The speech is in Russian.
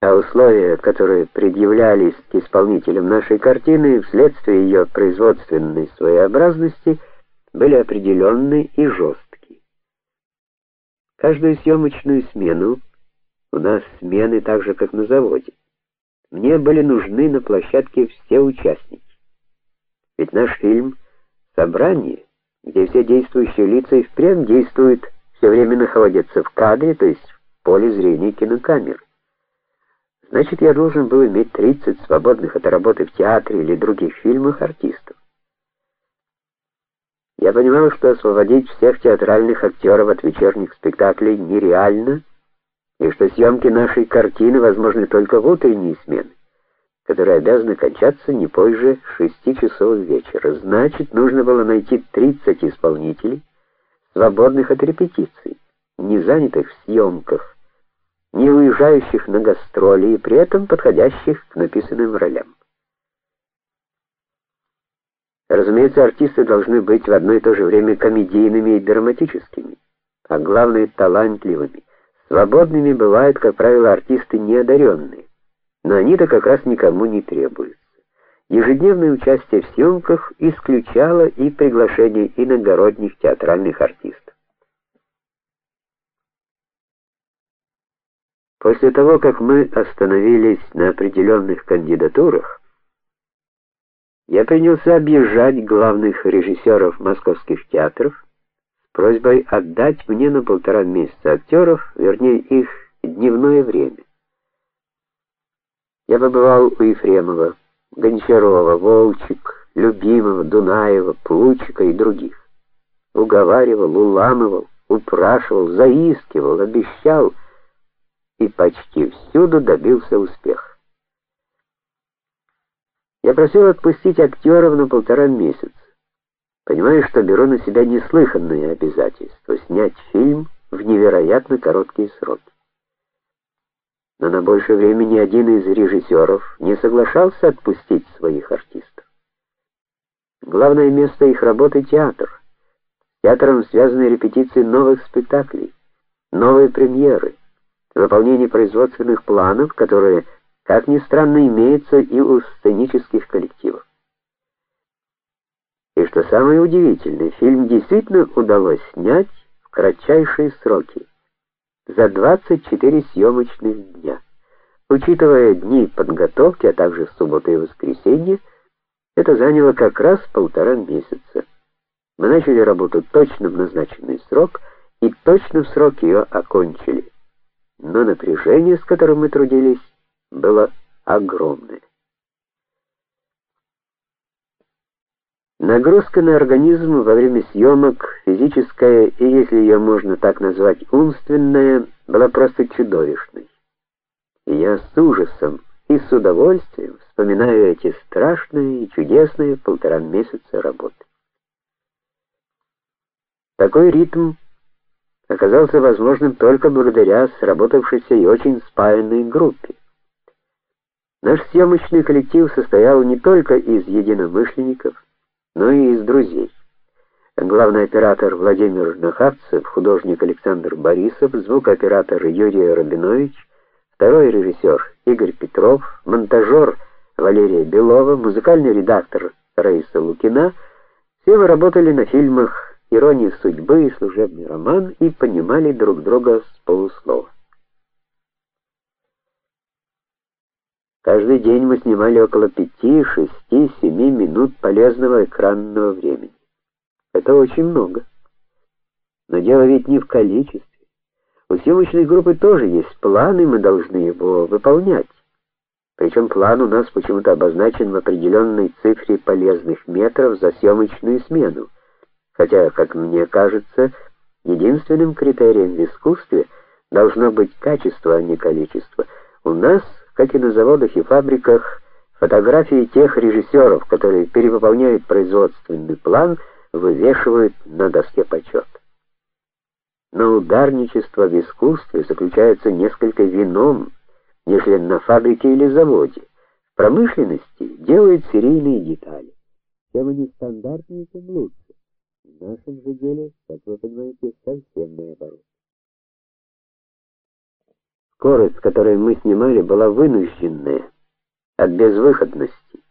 а условия, которые предъявлялись к исполнителям нашей картины вследствие ее производственной своеобразности, были определенны и жесткие. Каждую съемочную смену у нас смены так же, как на заводе. Мне были нужны на площадке все участники. Ведь наш фильм собрание, где все действующие лица и впрямь действуют, все время находятся в кадре, то есть в поле зрения кинокамеры. Значит, я должен был иметь 30 свободных от работы в театре или других фильмах артистов. Я понимал, что освободить всех театральных актеров от вечерних спектаклей нереально, и что съемки нашей картины возможны только в утренние смены, которые обязаны кончаться не позже 6 часов вечера. Значит, нужно было найти 30 исполнителей, свободных от репетиций, не занятых в съемках не уезжающих на гастроли и при этом подходящих к написанным ролям. Разумеется, артисты должны быть в одно и то же время комедийными и драматическими, а главное талантливыми. Свободными бывают, как правило, артисты неодаренные, но они-то как раз никому не требуются. Ежедневное участие в съемках исключало и приглашение иногородних театральных артистов. После того, как мы остановились на определенных кандидатурах, я принялся объезжать главных режиссеров московских театров с просьбой отдать мне на полтора месяца актеров, вернее, их дневное время. Я побывал у Ефремова, Гончарова, Волчек, Любимого, Дунаева, Плучика и других. Уговаривал, уламывал, упрашивал, заискивал, обещал и почти всюду добился успеха. Я просил отпустить актеров на полтора месяца. Понимаю, что беру на себя неслыханные обязательства снять фильм в невероятно короткие сроки. Но на большее время ни один из режиссеров не соглашался отпустить своих артистов. Главное место их работы театр. С театром связаны репетиции новых спектаклей, новые премьеры выполнение производственных планов, которые, как ни странно, имеются и у сценических коллективов. И что самое удивительное, фильм действительно удалось снять в кратчайшие сроки за 24 съемочных дня. Учитывая дни подготовки, а также субботы и воскресенье, это заняло как раз полтора месяца. Мы начали работу точно в назначенный срок и точно в срок ее окончили но напряжение, с которым мы трудились, было огромное. Нагрузка на организм во время съемок, физическая и, если ее можно так назвать, умственная, была просто чудовищной. И я с ужасом и с удовольствием вспоминаю эти страшные и чудесные полтора месяца работы. Такой ритм оказался возможным только благодаря сработавшейся и очень спаянной группе. Наш съемочный коллектив состоял не только из единомышленников, но и из друзей. Главный оператор Владимир Нахапцев, художник Александр Борисов, звукооператор Юрий Рабинович, второй режиссер Игорь Петров, монтажер Валерия Белова, музыкальный редактор Раиса Лукина, все вы работали на фильмах ирония судьбы и служебный роман и понимали друг друга с полуслова. Каждый день мы снимали около пяти, шести, семи минут полезного экранного времени. Это очень много. Но дело ведь не в количестве. У съемочной группы тоже есть план, и мы должны его выполнять. Причем план у нас почему-то обозначен в определенной цифре полезных метров за съемочную смену хотя, как мне кажется, единственным критерием в искусстве должно быть качество, а не количество. У нас, как и на заводах и фабриках, фотографии тех режиссеров, которые перевыполняют производственный план, вывешивают на доске почета. Но ударничество в искусстве заключается несколько в ином, нежели на фабрике или заводе. В промышленности делают серийные детали. Чем они стандартнее, тем лучше. В нашем же деле, как вы понимаете, совсем наоборот. Скорость, с которой мы снимали, была вынужденная от безвыходности.